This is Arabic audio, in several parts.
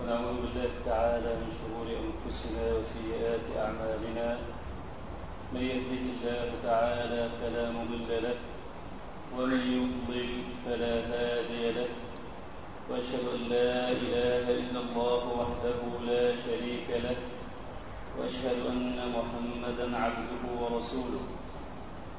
ونعوذ بالله تعالى من شرور أنفسنا وسيئات أعمالنا. من يهده الله تعالى فلا مضل له ومن يضلل فلا هادي له. وأشهد أن لا إله إلا الله وحده لا شريك له وأشهد أن محمدا عبده ورسوله.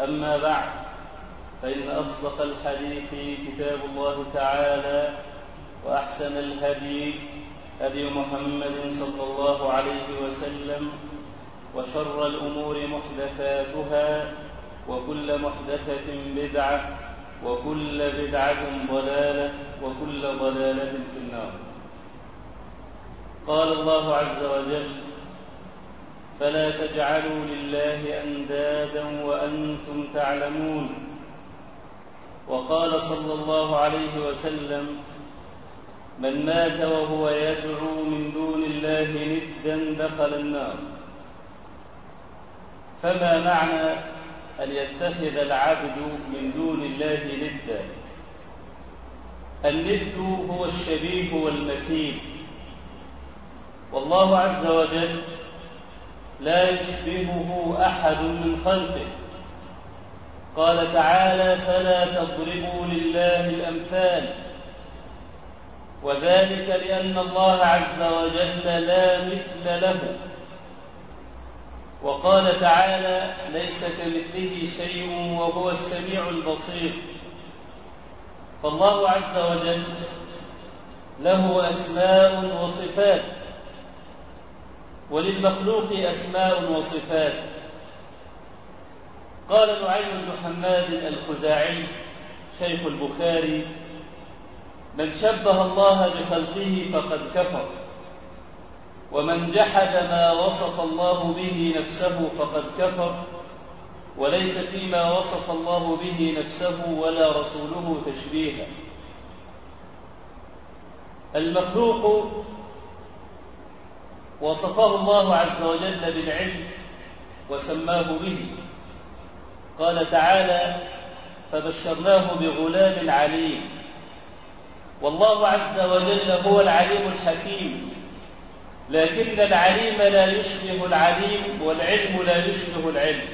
أما بعد فإن أصدق الحديث كتاب الله تعالى وأحسن الهدي هدي محمد صلى الله عليه وسلم وشر الأمور محدثاتها وكل محدثة بدعة وكل بدعة ضلالة وكل ضلالة في النار. قال الله عز وجل فلا تجعلوا لله أندادا وأنتم تعلمون. وقال صلى الله عليه وسلم من مات وهو يدعو من دون الله ندا دخل النار. فما معنى أن يتخذ العبد من دون الله ندا؟ الند هو الشبيه والمثيل. والله عز وجل لا يشبهه أحد من خلقه. قال تعالى فلا تضربوا لله الأمثال. وذلك لأن الله عز وجل لا مثل له. وقال تعالى ليس كمثله شيء وهو السميع البصير. فالله عز وجل له أسماء وصفات. وللمخلوق أسماء وصفات. قال نعيم بن حماد الخزاعي شيخ البخاري من شبه الله بخلقه فقد كفر ومن جحد ما وصف الله به نفسه فقد كفر وليس فيما وصف الله به نفسه ولا رسوله تشبيها. المخلوق وصفه الله عز وجل بالعلم وسماه به. قال تعالى فبشرناه بغلام عليم. والله عز وجل هو العليم الحكيم. لكن العليم لا يشبه العليم والعلم لا يشبه العلم.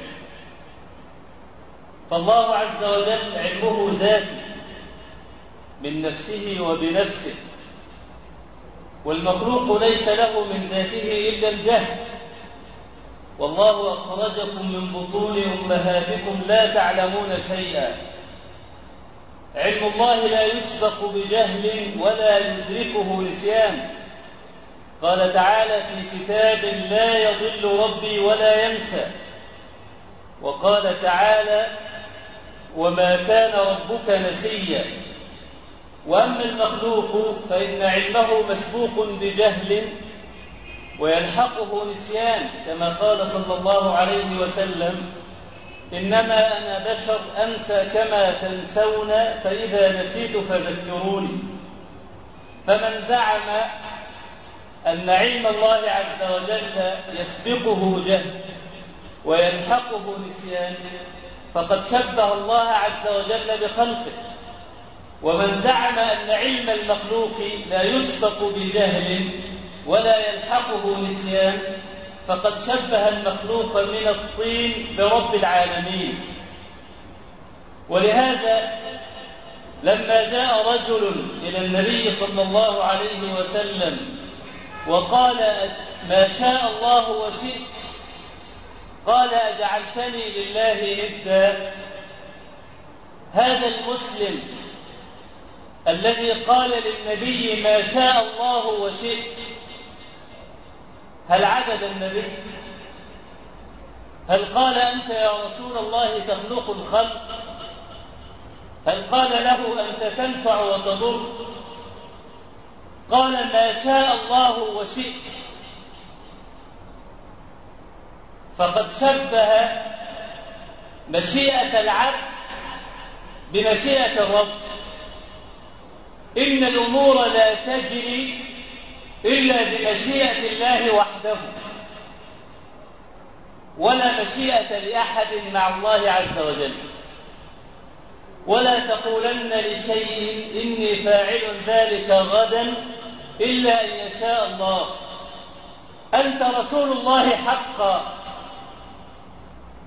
فالله عز وجل علمه ذاتي من نفسه وبنفسه. والمخلوق ليس له من ذاته إلا الجهل. والله أخرجكم من بطون أمهاتكم لا تعلمون شيئا. علم الله لا يسبق بجهل ولا يدركه نسيان. قال تعالى في كتاب لا يضل ربي ولا ينسى. وقال تعالى وما كان ربك نسيا وأما المخلوق فإن علمه مسبوق بجهل ويلحقه نسيان كما قال صلى الله عليه وسلم إنما أنا بشر أنسى كما تنسون فإذا نسيت فذكروني. فمن زعم أن علم الله عز وجل يسبقه جهل ويلحقه نسيان فقد شبه الله عز وجل بخلقه. ومن زعم أن علم المخلوق لا يسبق بجهل ولا يلحقه نسيان فقد شبه المخلوق من الطين برب العالمين. ولهذا لما جاء رجل إلى النبي صلى الله عليه وسلم وقال ما شاء الله وشئت قال أجعلتني لله ندا هذا المسلم الذي قال للنبي ما شاء الله وشئت. هل عبد النبي؟ هل قال أنت يا رسول الله تخلق الخلق؟ هل قال له أنت تنفع وتضر؟ قال ما شاء الله وشئت. فقد شبه مشيئة العبد بمشيئة الرب. إن الأمور لا تجري إلا بمشيئة الله وحده ولا مشيئة لأحد مع الله عز وجل. ولا تقولن لشيء إني فاعل ذلك غدا إلا أن يشاء الله. أنت رسول الله حقا.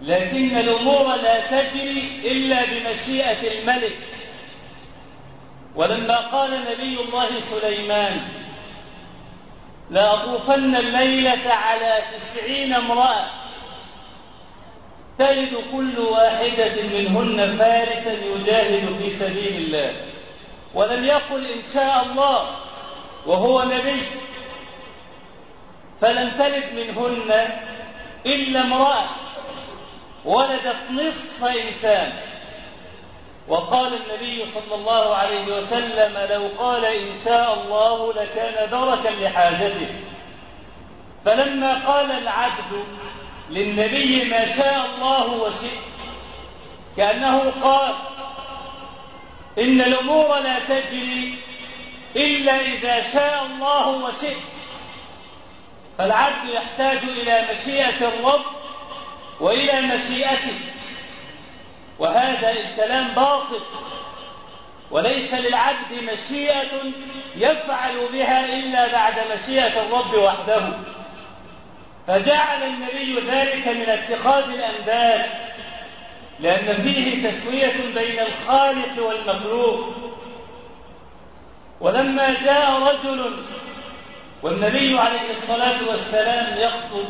لكن الأمور لا تجري إلا بمشيئة الملك. ولما قال نبي الله سليمان لأطوفن الليلة على تسعين امرأة تجد كل واحدة منهن فارسا يجاهد في سبيل الله. ولم يقل إن شاء الله وهو نبي فلم تلد منهن إلا امرأة ولدت نصف إنسان. وقال النبي صلى الله عليه وسلم لو قال إن شاء الله لكان دركا لحاجته. فلما قال العبد للنبي ما شاء الله وشئت كأنه قال إن الأمور لا تجري إلا إذا شاء الله وشئت. فالعبد يحتاج إلى مشيئة الرب وإلى مشيئته. وهذا الكلام باطل. وليس للعبد مشيئة يفعل بها إلا بعد مشيئة الرب وحده. فجعل النبي ذلك من اتخاذ الأنداد لأن فيه تسوية بين الخالق والمخلوق. ولما جاء رجل والنبي عليه الصلاة والسلام يخطب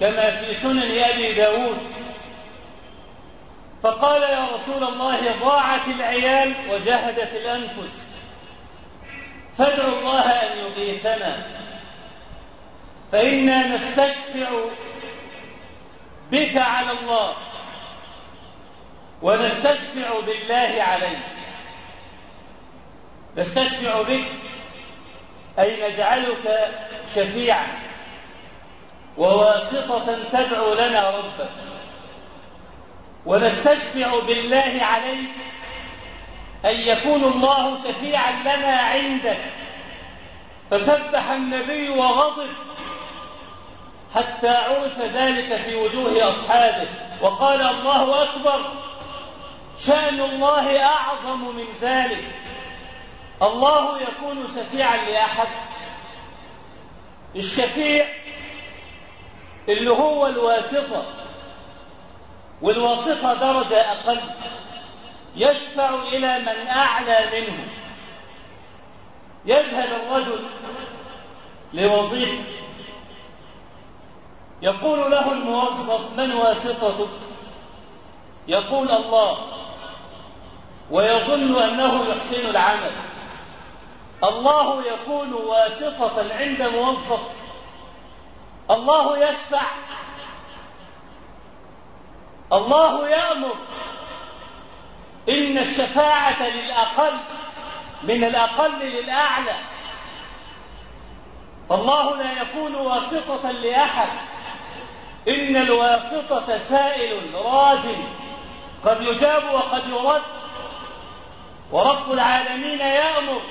كما في سنن أبي داود فقال يا رسول الله ضاعت العيال وجهدت الأنفس. فادعوا الله أن يغيثنا فإنا نستشفع بك على الله ونستشفع بالله عليك. نستشفع بك أي نجعلك شفيعا وواسطة تدعو لنا ربك. ونستشفع بالله عليك أن يكون الله شفيعا لنا عندك. فسبح النبي وغضب حتى عرف ذلك في وجوه أصحابه. وقال الله أكبر شأن الله أعظم من ذلك. الله يكون شفيعا لأحد. الشفيع اللي هو الواسطة. والواسطة درجة أقل. يشفع إلى من أعلى منه. يذهب الرجل لوظيفة. يقول له الموظف من واسطتك؟ يقول الله. ويظن أنه يحسن العمل. الله يكون واسطة عند موظف. الله يشفع الله يأمر إن الشفاعة للأقل من الأقل للأعلى. فالله لا يكون واسطة لأحد. إن الواسطة سائل راج قد يجاب وقد يرد. ورب العالمين يأمر.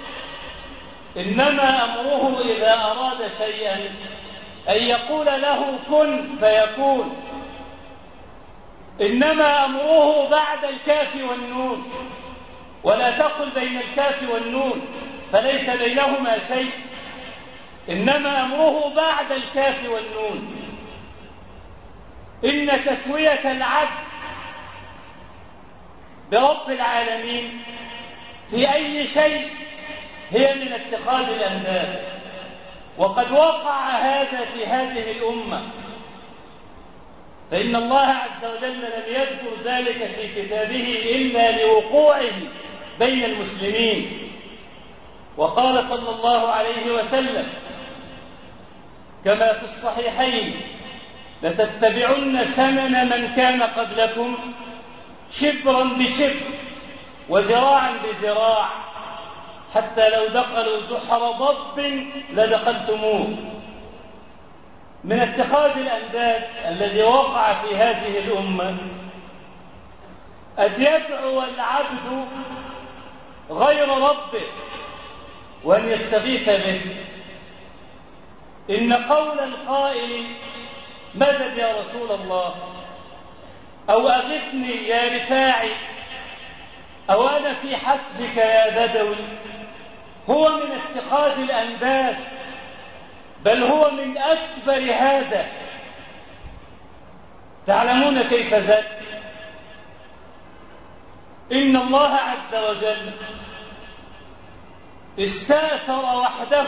إنما أمره إذا أراد شيئا أن يقول له كن فيكون. إنما أمره بعد الكاف والنون. ولا تقل بين الكاف والنون فليس بينهما شيء. إنما أمره بعد الكاف والنون. إن تسوية العبد برب العالمين في أي شيء هي من اتخاذ الأنداد وقد وقع هذا في هذه الأمة. فإن الله عز وجل لم يذكر ذلك في كتابه إلا لوقوعه بين المسلمين. وقال صلى الله عليه وسلم كما في الصحيحين لتتبعن سنن من كان قبلكم شبرا بشبر وذراعا بذراع حتى لو دخلوا جحر ضب لدخلتموه. من اتخاذ الأنداد الذي وقع في هذه الأمة أن يدعو العبد غير ربه وأن يستغيث به. إن قول القائل مدد يا رسول الله أو أغثني يا رفاعي أو أنا في حسبك يا بدوي هو من اتخاذ الأنداد بل هو من أكبر هذا. تعلمون كيف زاد إن الله عز وجل استأثر وحده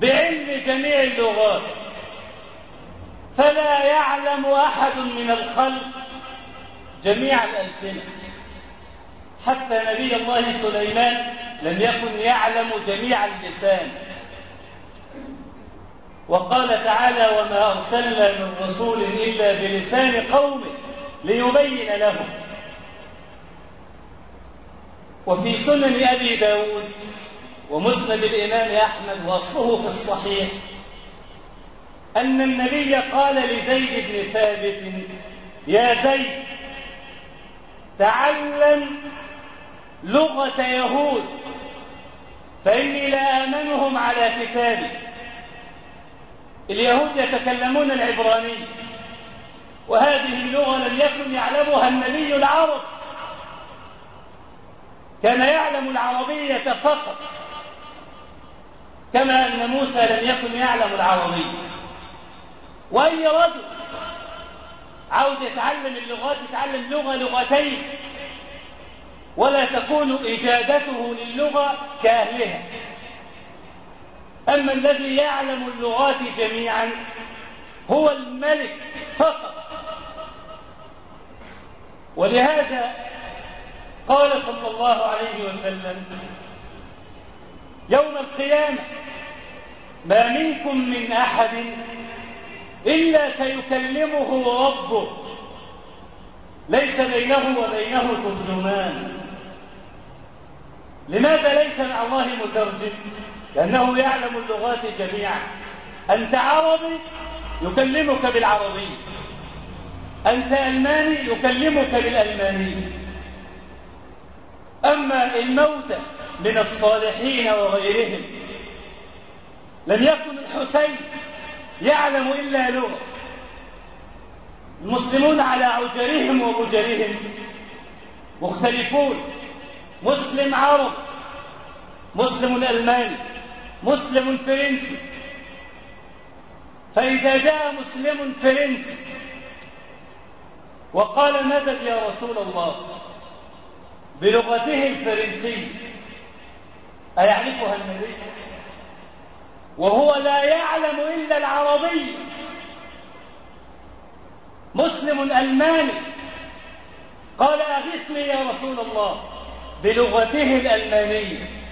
بعلم جميع اللغات. فلا يعلم أحد من الخلق جميع الألسنة. حتى نبي الله سليمان لم يكن يعلم جميع اللسان. وقال تعالى وما أرسلنا من رسول إلا بلسان قومه ليبين لهم. وفي سنن أبي داود ومسند الإمام أحمد وأصله في الصحيح أن النبي قال لزيد بن ثابت يا زيد تعلم لغة يهود فإني لآمنهم على كتابي اليهود يتكلمون العبرانية وهذه اللغة لم يكن يعلمها النبي العرب كان يعلم العربية فقط كما أن موسى لم يكن يعلم العربية وأي رجل عاوز يتعلم اللغات يتعلم لغة لغتين ولا تكون إجادته للغة كأهلها. أما الذي يعلم اللغات جميعا هو الملك فقط. ولهذا قال صلى الله عليه وسلم يوم القيامة ما منكم من أحد إلا سيكلمه ربه. ليس بينه وبينه ترجمان. لماذا ليس مع الله مترجم؟ لأنه يعلم اللغات جميعا. أنت عربي يكلمك بالعربي. أنت ألماني يكلمك بالألماني. أما الموتى من الصالحين وغيرهم لم يكن الحسين يعلم إلا لغة المسلمون على عجرهم وبجرهم مختلفون. مسلم عرب مسلم ألماني. مسلم فرنسي. فإذا جاء مسلم فرنسي وقال مدد يا رسول الله؟ بلغته الفرنسية أيعرفها النبي؟ وهو لا يعلم إلا العربية مسلم ألماني. قال أغثني يا رسول الله بلغته الألمانية.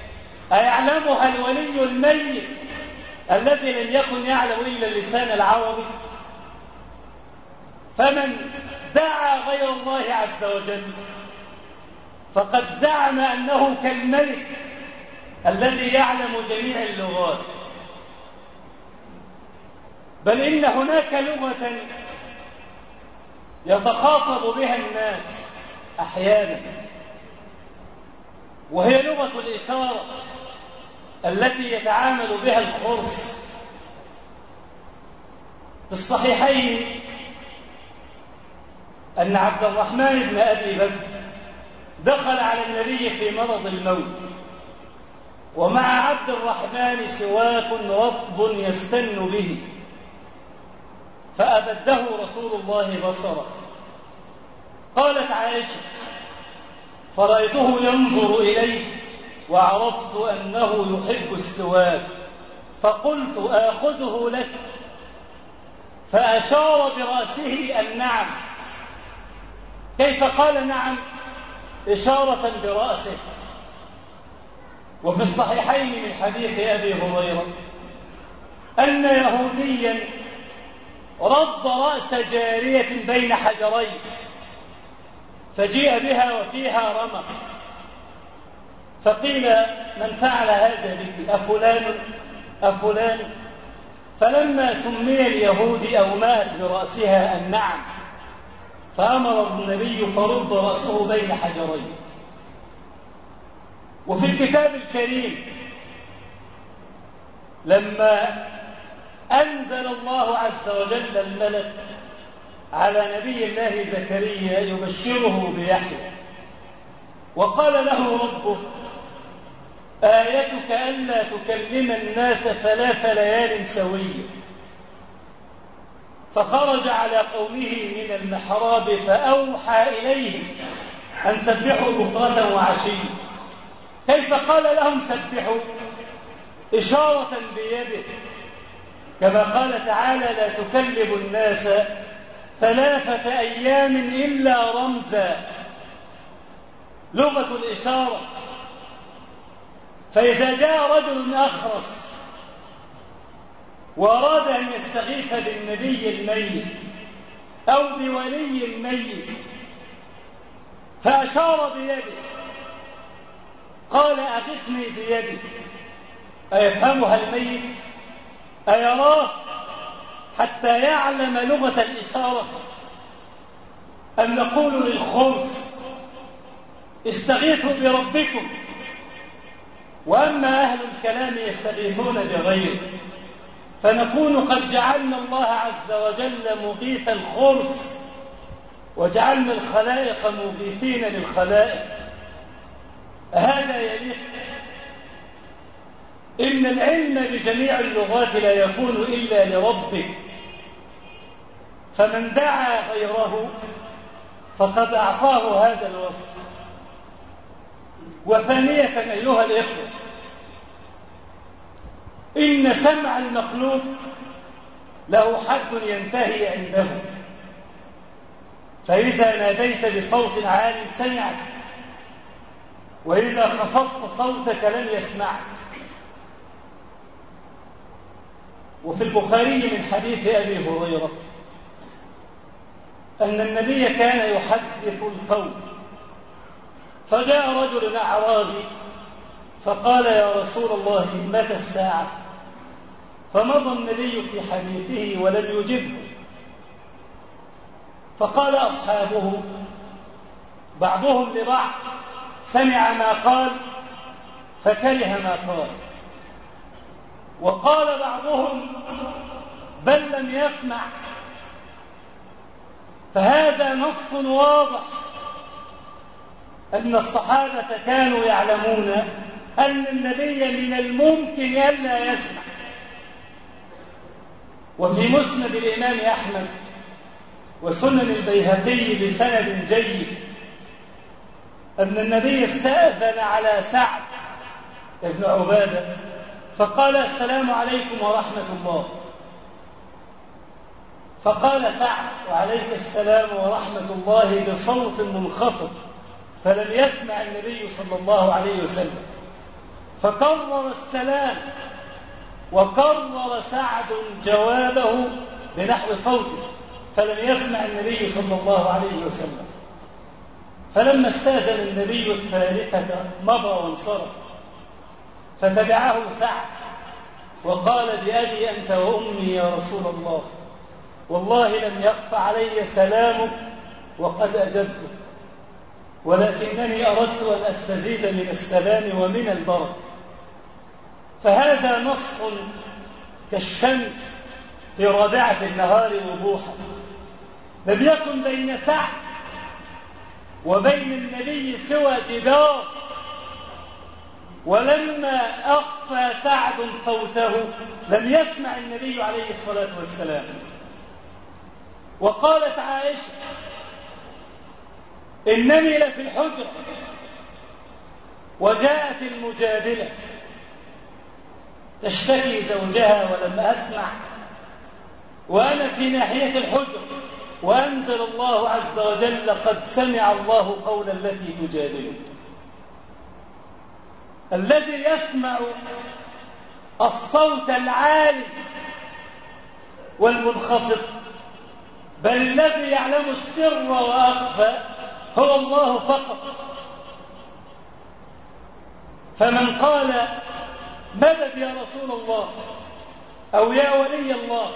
أيعلمها الولي الميت الذي لم يكن يعلم إلا اللسان العربي؟ فمن دعا غير الله عز وجل فقد زعم أنه كالملك الذي يعلم جميع اللغات. بل إن هناك لغة يتخاطب بها الناس أحيانا وهي لغة الإشارة. التي يتعامل بها الخرس. في الصحيحين أن عبد الرحمن بن أبي بكر دخل على النبي في مرض الموت ومع عبد الرحمن سواك رطب يستن به فأبده رسول الله بصره. قالت عائشة فرأيته ينظر إليه وعرفت أنه يحب السواك فقلت آخذه لك. فأشار برأسه النعم كيف قال نعم؟ إشارة برأسه. وفي الصحيحين من حديث أبي هريرة أن يهوديا رد رأس جارية بين حجرين فجيء بها وفيها رمق. فقيل من فعل هذا بك أفلان؟ أفلان؟ فلما سمي اليهودي أو مات برأسها النعم فأمر النبي فرد رأسه بين حجرين. وفي الكتاب الكريم لما أنزل الله عز وجل الملك على نبي الله زكريا يبشره بيحيى وقال له ربه آيتك ألا تكلم الناس ثلاث ليال سوية. فخرج على قومه من المحراب فأوحى إليهم أن سبحوا بكرة وعشيا كيف قال لهم سبحوا؟ إشارة بيده. كما قال تعالى لا تكلم الناس ثلاثة أيام إلا رمزا. لغة الإشارة. فإذا جاء رجل أخرس وأراد أن يستغيث بالنبي الميت أو بولي الميت فأشار بيده قال أغثني بيدك أيفهمها الميت؟ أيراه؟ حتى يعلم لغة الإشارة. أم نقول للخرس استغيثوا بربكم. وأما أهل الكلام يستغيثون بغيره فنكون قد جعلنا الله عز وجل مغيث الخرس وجعلنا الخلائق مغيثين للخلائق. هذا يليق إن العلم بجميع اللغات لا يكون إلا لربه. فمن دعا غيره فقد أعطاه هذا الوصف. وثانية أيها الإخوة إن سمع المخلوق له حد ينتهي عنده. فإذا ناديت بصوت عال سمعك وإذا خفضت صوتك لم يسمعك. وفي البخاري من حديث أبي هريرة أن النبي كان يحدث القوم فجاء رجل أعرابي فقال يا رسول الله متى الساعة؟ فمضى النبي في حديثه ولم يجبه. فقال أصحابه بعضهم لبعض سمع ما قال فكره ما قال. وقال بعضهم بل لم يسمع. فهذا نص واضح. أن الصحابة كانوا يعلمون أن النبي من الممكن ألا يسمع. وفي مسند الإمام أحمد وسنن البيهقي بسند جيد أن النبي استأذن على سعد بن عبادة فقال السلام عليكم ورحمة الله. فقال سعد وعليك السلام ورحمة الله بصوت منخفض. فلم يسمع النبي صلى الله عليه وسلم. فكرر السلام وكرر سعد جوابه بنحو صوته فلم يسمع النبي صلى الله عليه وسلم. فلما استأذن النبي الثالثة مضى وانصرف فتبعه سعد وقال بأبي أنت وأمي يا رسول الله والله لم يخف علي سلامك وقد أجبتك. ولكنني أردت أن أستزيد من السلام ومن البركة فهذا نص كالشمس في رابعة النهار وضوحا. لم يكن بين سعد وبين النبي سوى جدار. ولما أخفى سعد صوته لم يسمع النبي عليه الصلاة والسلام. وقالت عائشة إنني لفي الحجرة وجاءت المجادلة. تشتكي زوجها ولم أسمع. وأنا في ناحية الحجر. وأنزل الله عز وجل قد سمع الله قول التي تجادلك الذي يسمع الصوت العالي والمنخفض. بل الذي يعلم السر وأخفى. هو الله فقط. فمن قال مدد يا رسول الله أو يا ولي الله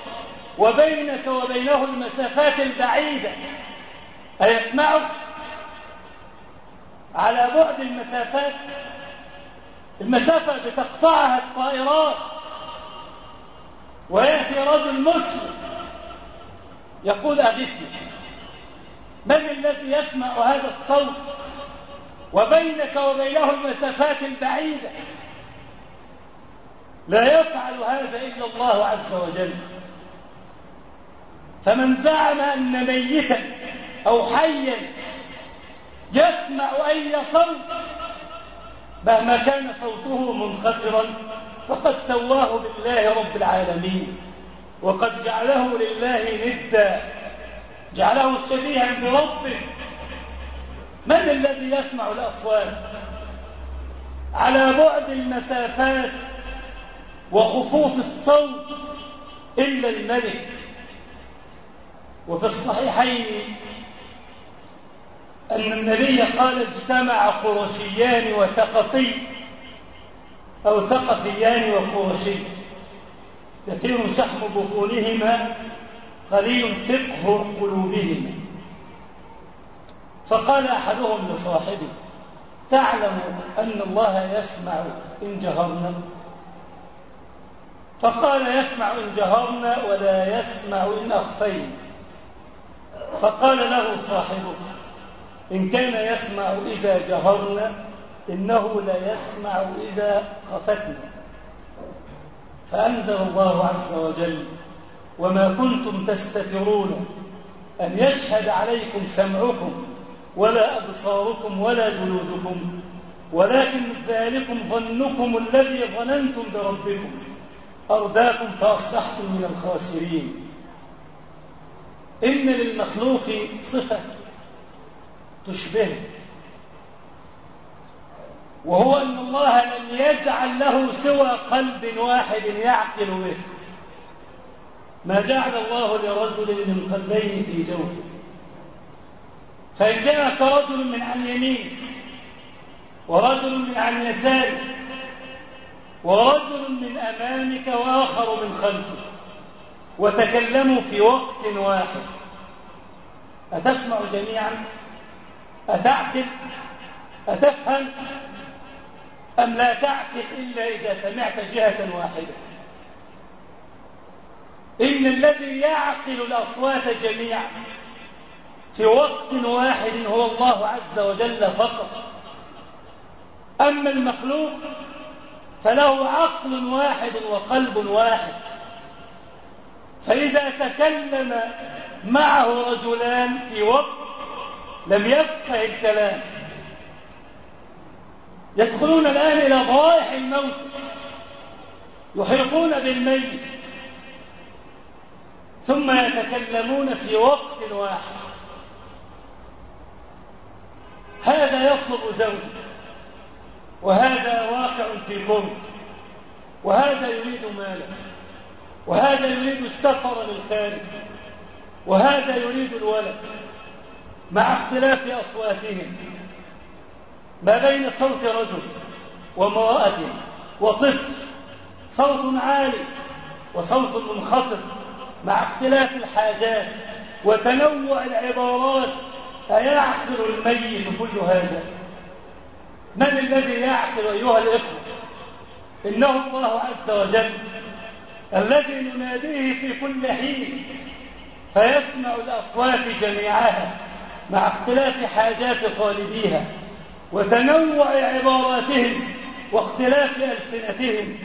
وبينك وبينه المسافات البعيدة أيسمعك؟ على بعد المسافات المسافة بتقطعها الطائرات ويأتي رجل مسلم يقول أغثني من الذي يسمع هذا الصوت وبينك وبينه المسافات البعيدة. لا يفعل هذا إلا الله عز وجل. فمن زعم أن ميتا أو حيا يسمع أي صوت مهما كان صوته منخفضا فقد سواه بالله رب العالمين وقد جعله لله ندا. جعله شبيها بربه من الذي يسمع الأصوات؟ على بعد المسافات وخفوت الصوت إلا الملك. وفي الصحيحين أن النبي قال اجتمع قرشيان وثقفي أو ثقفيان وقرشي. كثير شحم بطونهما. قليل فقه قلوبهما فقال أحدهم لصاحبه تعلم أن الله يسمع إن جهرنا؟ فقال يسمع إن جهرنا ولا يسمع إن أخفينا. فقال له صاحبه إن كان يسمع إذا جهرنا إنه لا يسمع إذا خفتنا. فأنزل الله عز وجل وما كنتم تستترون أن يشهد عليكم سمعكم ولا أبصاركم ولا جلودكم ولكن ذلكم ظنكم الذي ظننتم بربكم. أرداكم فأصبحتم من الخاسرين. إن للمخلوق صفة تشبهه وهو أن الله لم يجعل له سوى قلب واحد يعقل به. ما جعل الله لرجل من قلبين في جوفه. فإن جاءك رجل من عن يمين ورجل من عن يسارك ورجل من أمامك وآخر من خلفك وتكلموا في وقت واحد. أتسمع جميعا؟ أتعقل؟ أتفهم؟ أم لا تعقل إلا إذا سمعت جهة واحدة؟ إن الذي يعقل الأصوات جميعا في وقت واحد هو الله عز وجل فقط. أما المخلوق فله عقل واحد وقلب واحد. فإذا تكلم معه رجلان في وقت لم يفقه الكلام يدخلون الآن إلى ضوائح الموت يحيطون بالميت ثم يتكلمون في وقت واحد. هذا يطلب زوجه وهذا واقع في قرب وهذا يريد مالا وهذا يريد السفر للخارج وهذا يريد الولد مع اختلاف أصواتهم ما بين صوت رجل وامرأة وطفل صوت عالي وصوت منخفض. مع اختلاف الحاجات وتنوع العبارات أيعقل الميت كل هذا. من الذي يعقل أيها الإخوة؟ إنه الله عز وجل الذي نناديه في كل حين فيسمع الأصوات جميعها مع اختلاف حاجات طالبيها وتنوع عباراتهم واختلاف ألسنتهم.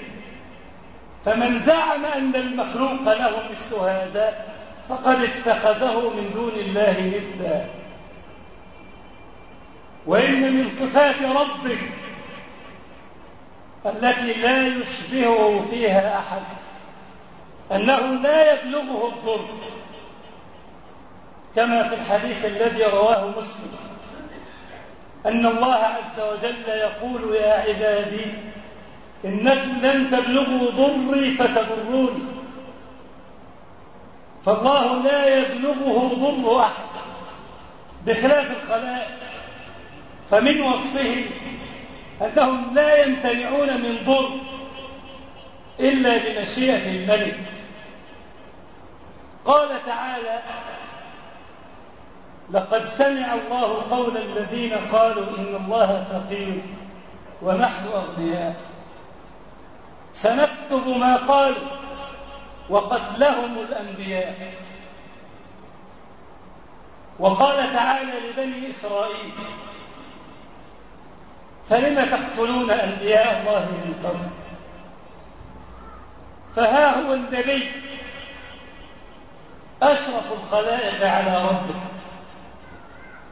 فمن زعم أن المخلوق له مثل هذا فقد اتخذه من دون الله ندا. وإن من صفات ربك التي لا يشبهه فيها أحد أنه لا يبلغه الضر كما في الحديث الذي رواه مسلم أن الله عز وجل يقول يا عبادي إنكم لن تبلغوا ضري فتضروني. فالله لا يبلغه ضر أحد بخلاف الخلائق. فمن وصفهم أنهم لا يمتنعون من ضر إلا بمشيئة الملك. قال تعالى لقد سمع الله قول الذين قالوا إن الله فقير ونحن أغنياء. سنكتب ما قالوا وقتلهم الأنبياء. وقال تعالى لبني إسرائيل فلم تقتلون أنبياء الله من قبل؟ فها هو النبي أشرف الخلائق على ربه.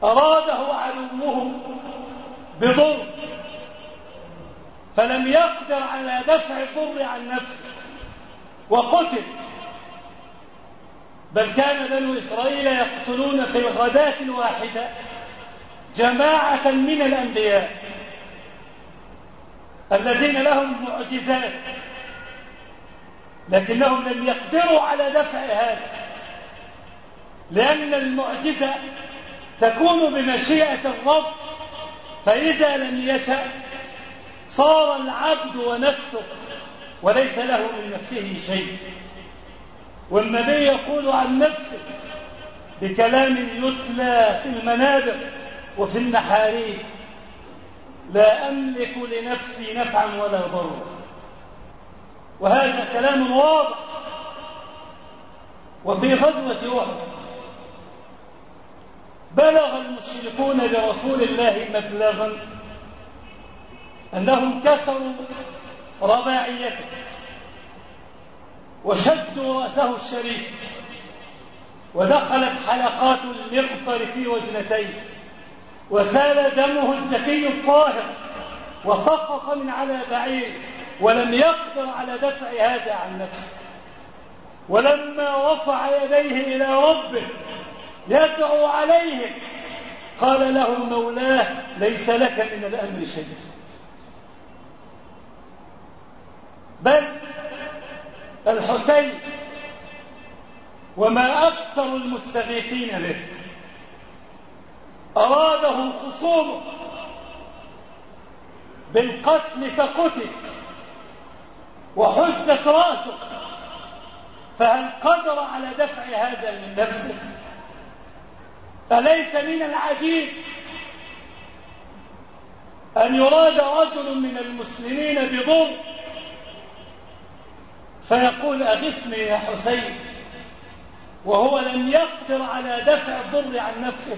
أراده عدوه بضر فلم يقدر على دفع الضر عن نفسه وقتل. بل كان بنو إسرائيل يقتلون في الغداة الواحدة جماعة من الأنبياء الذين لهم معجزات لكنهم لم يقدروا على دفع هذا لأن المعجزة تكون بمشيئة الرب فإذا لم يشأ صار العبد ونفسه وليس له من نفسه شيء. والنبي يقول عن نفسه بكلام يتلى في المنابر وفي المحاريب لا أملك لنفسي نفعا ولا ضرا وهذا كلام واضح وفي غزوة أحد. بلغ المشركون برسول الله مبلغا أنهم كسروا رباعيته وشدوا رأسه الشريف ودخلت حلقات المغفر في وجنتيه وسال دمه الزكي الطاهر وسقط من على بعير ولم يقدر على دفع هذا عن نفسه ولما رفع يديه إلى ربه يدعو عليهم قال له مولاه ليس لك من الأمر شيء بل الحسين وما أكثر المستغيثين به. أراده خصومه بالقتل فقتل وحزت رأسه فهل قدر على دفع هذا من نفسه؟ أليس من العجيب أن يراد رجل من المسلمين بضر فيقول أغثني يا حسين وهو لم يقدر على دفع الضر عن نفسه.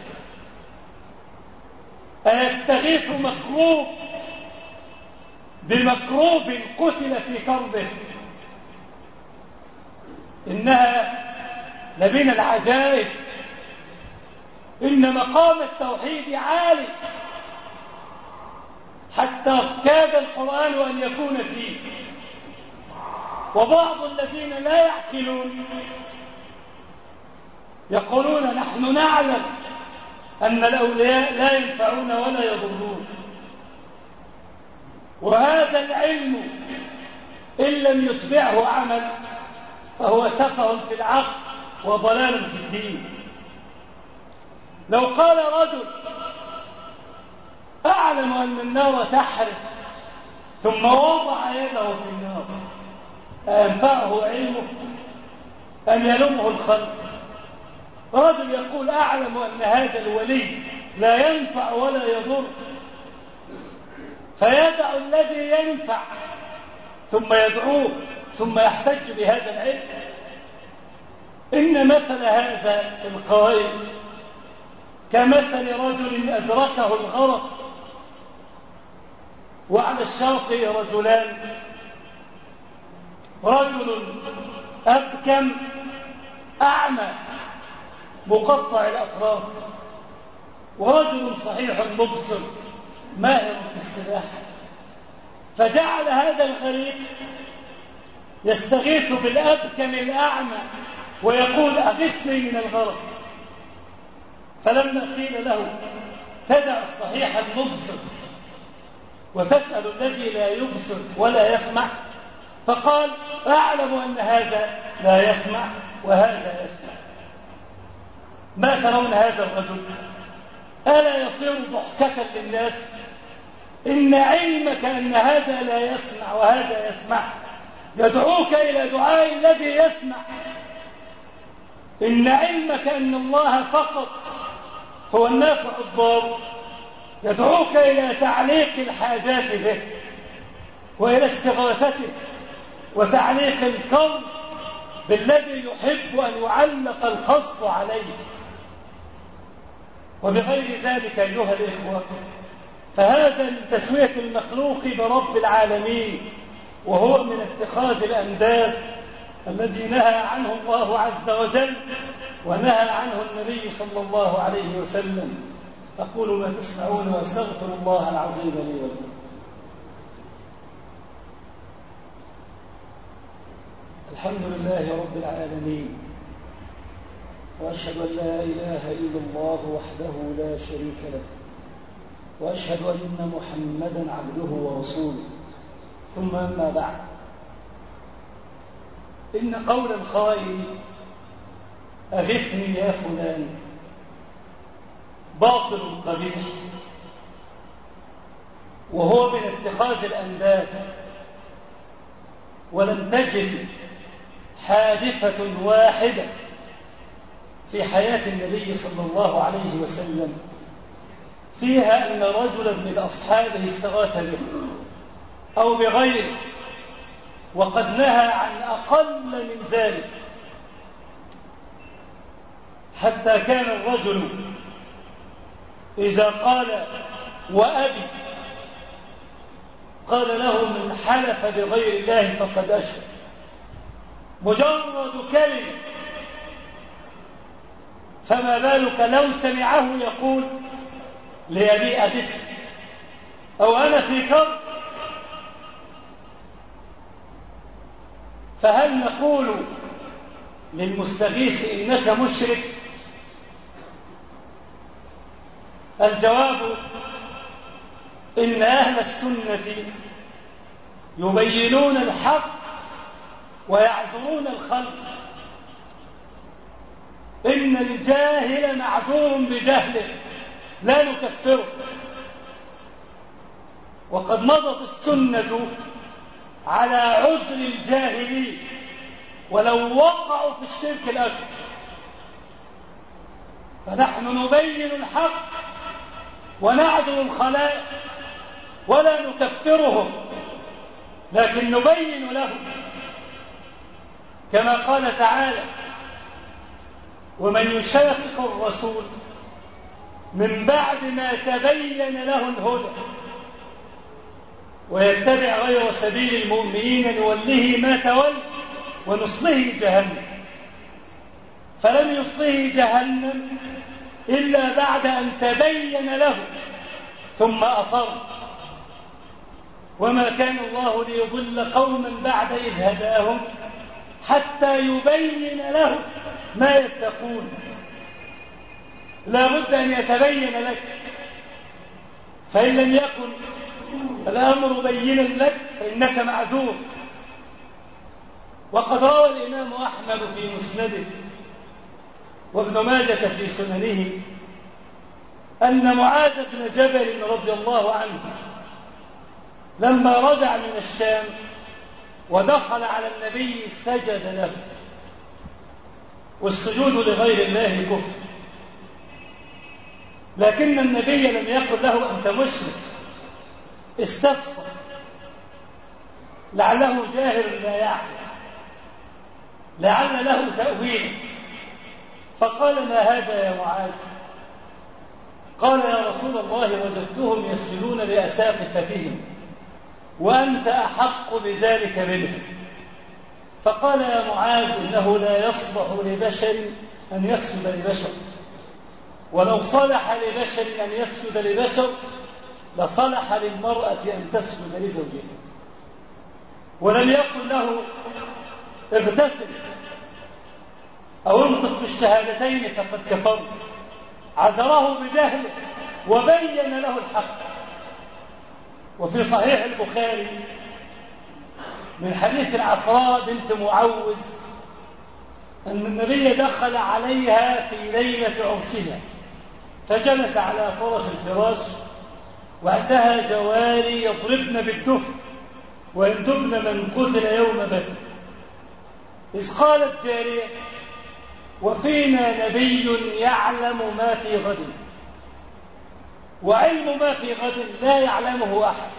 أيستغيث مكروب؟ بمكروب قتل في كربه. إنها لمن العجائب. إن مقام التوحيد عالي. حتى كاد القرآن أن يكون فيه. وبعض الذين لا يعقلون يقولون نحن نعلم أن الأولياء لا ينفعون ولا يضرون. وهذا العلم إن لم يتبعه عمل فهو سفه في العقل وضلال في الدين. لو قال رجل أعلم أن النار تحرق ثم وضع يده في النار أينفعه علمه أم يلومه الخلق؟ رجل يقول أعلم أن هذا الولي لا ينفع ولا يضر فيدع الذي ينفع ثم يدعوه ثم يحتج بهذا العلم. إن مثل هذا القائل كمثل رجل أدركه الغرق وعلى الشاطئ رجلان رجل أبكم أعمى مقطع الأطراف. ورجل صحيح مبصر ماهر في السباحة. فجعل هذا الغريب يستغيث بالأبكم الأعمى ويقول أغثني من الغرق فلما قيل له تدع الصحيح المبصر وتسأل الذي لا يبصر ولا يسمع فقال أعلم أن هذا لا يسمع وهذا يسمع. ما ترون هذا الرجل؟ ألا يصير ضحكة للناس؟ إن علمك أن هذا لا يسمع وهذا يسمع. يدعوك إلى دعاء الذي يسمع. إن علمك أن الله فقط هو النافع الضار. يدعوك إلى تعليق الحاجات به وإلى استغاثته. وتعليق الكون بالذي يحب أن يعلق القصد عليه. وبغير ذلك أيها الإخوة فهذا من تسوية المخلوق برب العالمين وهو من اتخاذ الأنداد الذي نهى عنه الله عز وجل ونهى عنه النبي صلى الله عليه وسلم. أقول ما تسمعون وأستغفر الله العظيم لي ولكم. الحمد لله رب العالمين وأشهد أن لا إله إلا الله وحده لا شريك له وأشهد أن محمدا عبده ورسوله ثم أما بعد. إن قول القائل أغثني يا فلان باطل قبيح وهو من اتخاذ الأنداد ولم تجد حادثة واحدة في حياة النبي صلى الله عليه وسلم فيها أن رجلا من أصحابه استغاث به أو بغيره وقد نهى عن أقل من ذلك حتى كان الرجل إذا قال وأبي قال له من حلف بغير الله فقد أشرك مجرد كلمة فما بالك لو سمعه يقول لأبي أبسم أو أنا في كرب. فهل نقول للمستغيث إنك مشرك؟ الجواب إن أهل السنة يبينون الحق ويعذرون الخلق. إن الجاهل معذور بجهله. لا نكفره. وقد مضت السنة على عذر الجاهلين. ولو وقعوا في الشرك الأكبر. فنحن نبين الحق ونعذر الخلائق. ولا نكفرهم. لكن نبين لهم. كما قال تعالى ومن يشاقق الرسول من بعد ما تبين له الهدى ويتبع غير سبيل المؤمنين نوله ما تولى ونصله جهنم فلم يصله جهنم إلا بعد أن تبين له ثم أصر. وما كان الله ليضل قوما بعد إذ هداهم حتى يبين لهم ما يتقون. لا بد أن يتبين لك. فإن لم يكن الأمر بينا لك فإنك معذور وقد روى الإمام أحمد في مسنده وابن ماجة في سننه أن معاذ بن جبل رضي الله عنه لما رجع من الشام ودخل على النبي سجد له. والسجود لغير الله كفر. لكن النبي لم يقل له أنت مشرك استقصى. لعله جاهل لا يعلم. لعل له تأويل. فقال ما هذا يا معاذ؟ قال يا رسول الله وجدتهم يسجدون لأساقفتهم. وأنت أحق بذلك منهم فقال يا معاذ إنه لا يصلح لبشر أن يسجد لبشر. ولو صلح لبشر أن يسجد لبشر لصلح للمرأة أن تسجد لزوجها. ولم يقل له اغتسل أو انطق بالشهادتين فقد كفرت. عذره بجهله وبين له الحق. وفي صحيح البخاري من حديث العفراء بنت معوز أن النبي دخل عليها في ليلة عرسها فجلس على فرش الفراش وعندها جواري يضربن بالدف ويندبن من قتل يوم بدر. إذ قالت جارية وفينا نبي يعلم ما في غد وعلم ما في غد لا يعلمه أحد.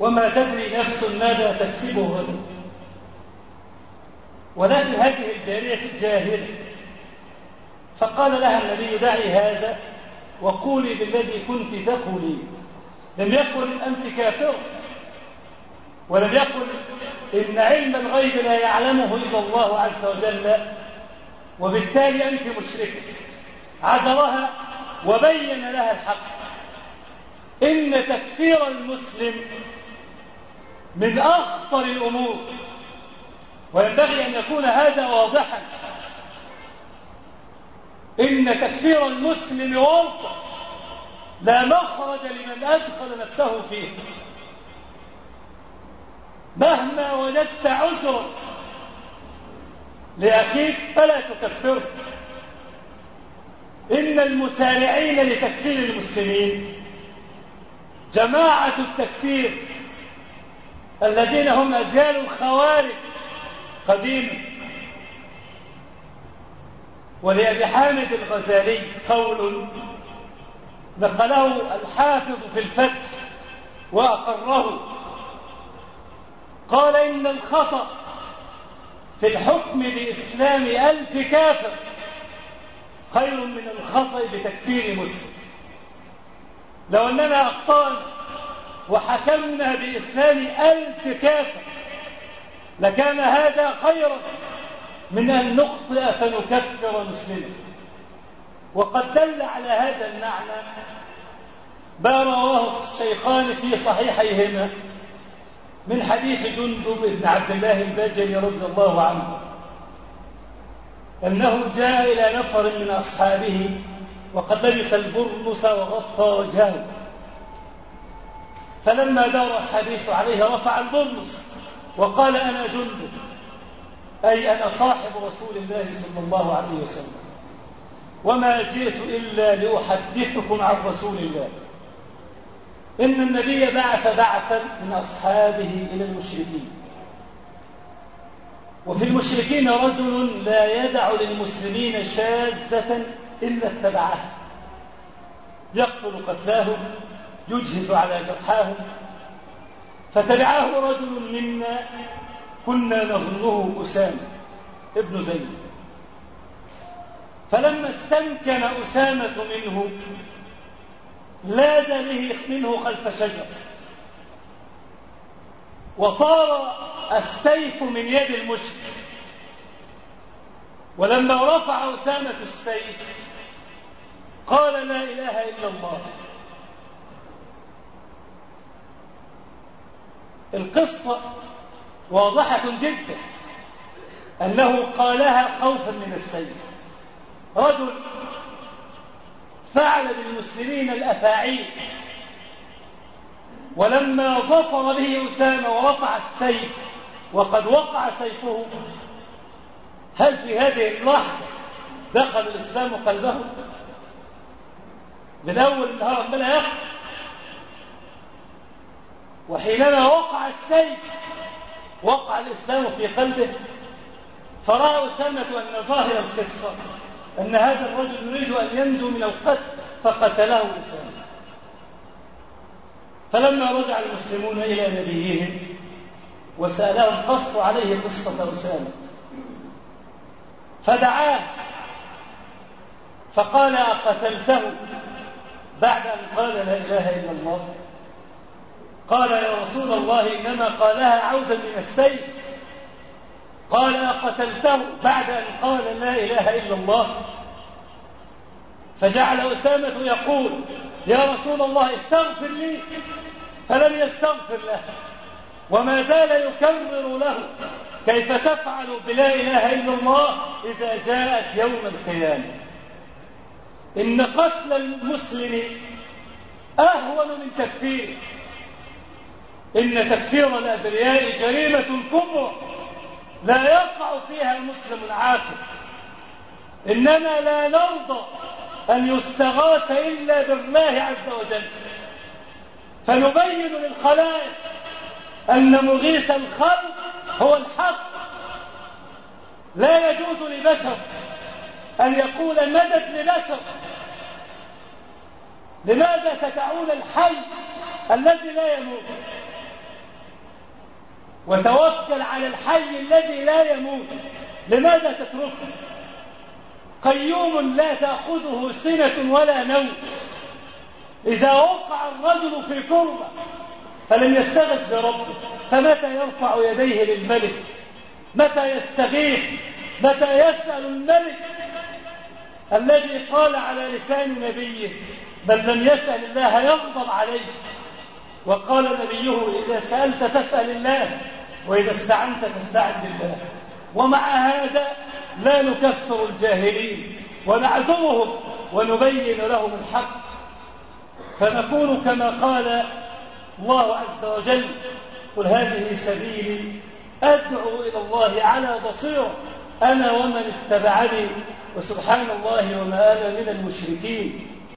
وما تدري نفس ماذا تكسبه غدا ولكن هذه الجارية جاهلة فقال لها النبي دعي هذا وقولي بالذي كنت تقولي. لم يقل أنت كافر. ولم يقل إن علم الغيب لا يعلمه إلا الله عز وجل. وبالتالي أنت مشركة عذرها وبين لها الحق. إن تكفير المسلم من أخطر الأمور وينبغي أن يكون هذا واضحا. إن تكفير المسلم ورطة لا مخرج لمن أدخل نفسه فيه. مهما وجدت عذرا لأخيك فلا تكفره. إن المسارعين لتكفير المسلمين جماعة التكفير الذين هم أزيال الخوارج قديما. ولأبي حامد الغزالي قول نقله الحافظ في الفتح وأقره. قال إن الخطأ في الحكم بإسلام ألف كافر خير من الخطأ بتكفير مسلم. لو أننا أخطأنا وحكمنا بإسلام ألف كافر لكان هذا خيرا من أن نخطئ فنكفر مسلما وقد دل على هذا المعنى ما رواه الشيخان في صحيحيهما من حديث جندب بن عبد الله البجلي رضي الله عنه. أنه جاء إلى نفر من أصحابه وقد لبس البرنس وغطى وجهه. فلما دار الحديث عليه رفع البرنس وقال أنا جندب أي أنا صاحب رسول الله صلى الله عليه وسلم. وما جئت إلا لأحدثكم عن رسول الله. إن النبي بعث بعثا من أصحابه إلى المشركين. وفي المشركين رجل لا يدع للمسلمين شاذة إلا اتبعها يقتل قتلاهم يجهز على جرحاهم. فتبعه رجل منا كنا نظنه أسامة ابن زيد. فلما استمكن أسامة منه لاذ به منه خلف شجر. وطار السيف من يد المشرك ولما رفع أسامة السيف قال لا إله إلا الله. القصة واضحة جدا أنه قالها خوفا من السيف. رجل فعل بالمسلمين الأفاعيل ولما ظفر به أسامة ورفع السيف وقد وقع سيفه هل في هذه اللحظة دخل الإسلام قلبه؟ من أول النهار ربنا يقف وحينما وقع السيف وقع الإسلام في قلبه فرأى أسامة أن ظاهر القصة أن هذا الرجل يريد أن ينجو من القتل فقتله أسامة. فلما رجع المسلمون إلى نبيهم وسألهم قصوا عليه قصة أسامة فدعاه. فقال أقتلته؟ بعد أن قال لا إله إلا الله. قال يا رسول الله إنما قالها عوزا من السيف. قال أقتلته؟ بعد أن قال لا إله إلا الله. فجعل أسامة يقول يا رسول الله استغفر لي. فلم يستغفر له. وما زال يكرر له. كيف تفعل بلا إله إلا الله إذا جاءت يوم القيامة؟ إن قتل المسلم أهون من تكفيره إن تكفير الأبرياء جريمة كبرى. لا يقع فيها المسلم العاقل. إننا لا نرضى أن يستغاث إلا بالله عز وجل. فنبين للخلائق أن مغيث الخلق هو الحق. لا يجوز لبشر أن يقول مدد لبشر. لماذا تدعون الحي الذي لا يموت؟ وتوكل على الحي الذي لا يموت. لماذا تتركه؟ قيوم لا تأخذه سنة ولا نوم. إذا وقع الرجل في كربة فلم يستغث بربه فمتى يرفع يديه للملك؟ متى يستغيث؟ متى يسأل الملك؟ الذي قال على لسان نبيه بل لم يسأل الله يغضب عليه. وقال نبيه إذا سألت فاسأل الله وإذا استعنت فاستعن بالله. ومع هذا لا نكفر الجاهلين ونعزمهم ونبين لهم الحق. فنكون كما قال الله عز وجل قل هذه سبيلي أدعو إلى الله على بصيرة أنا ومن اتبعني وسبحان الله وما أنا من المشركين.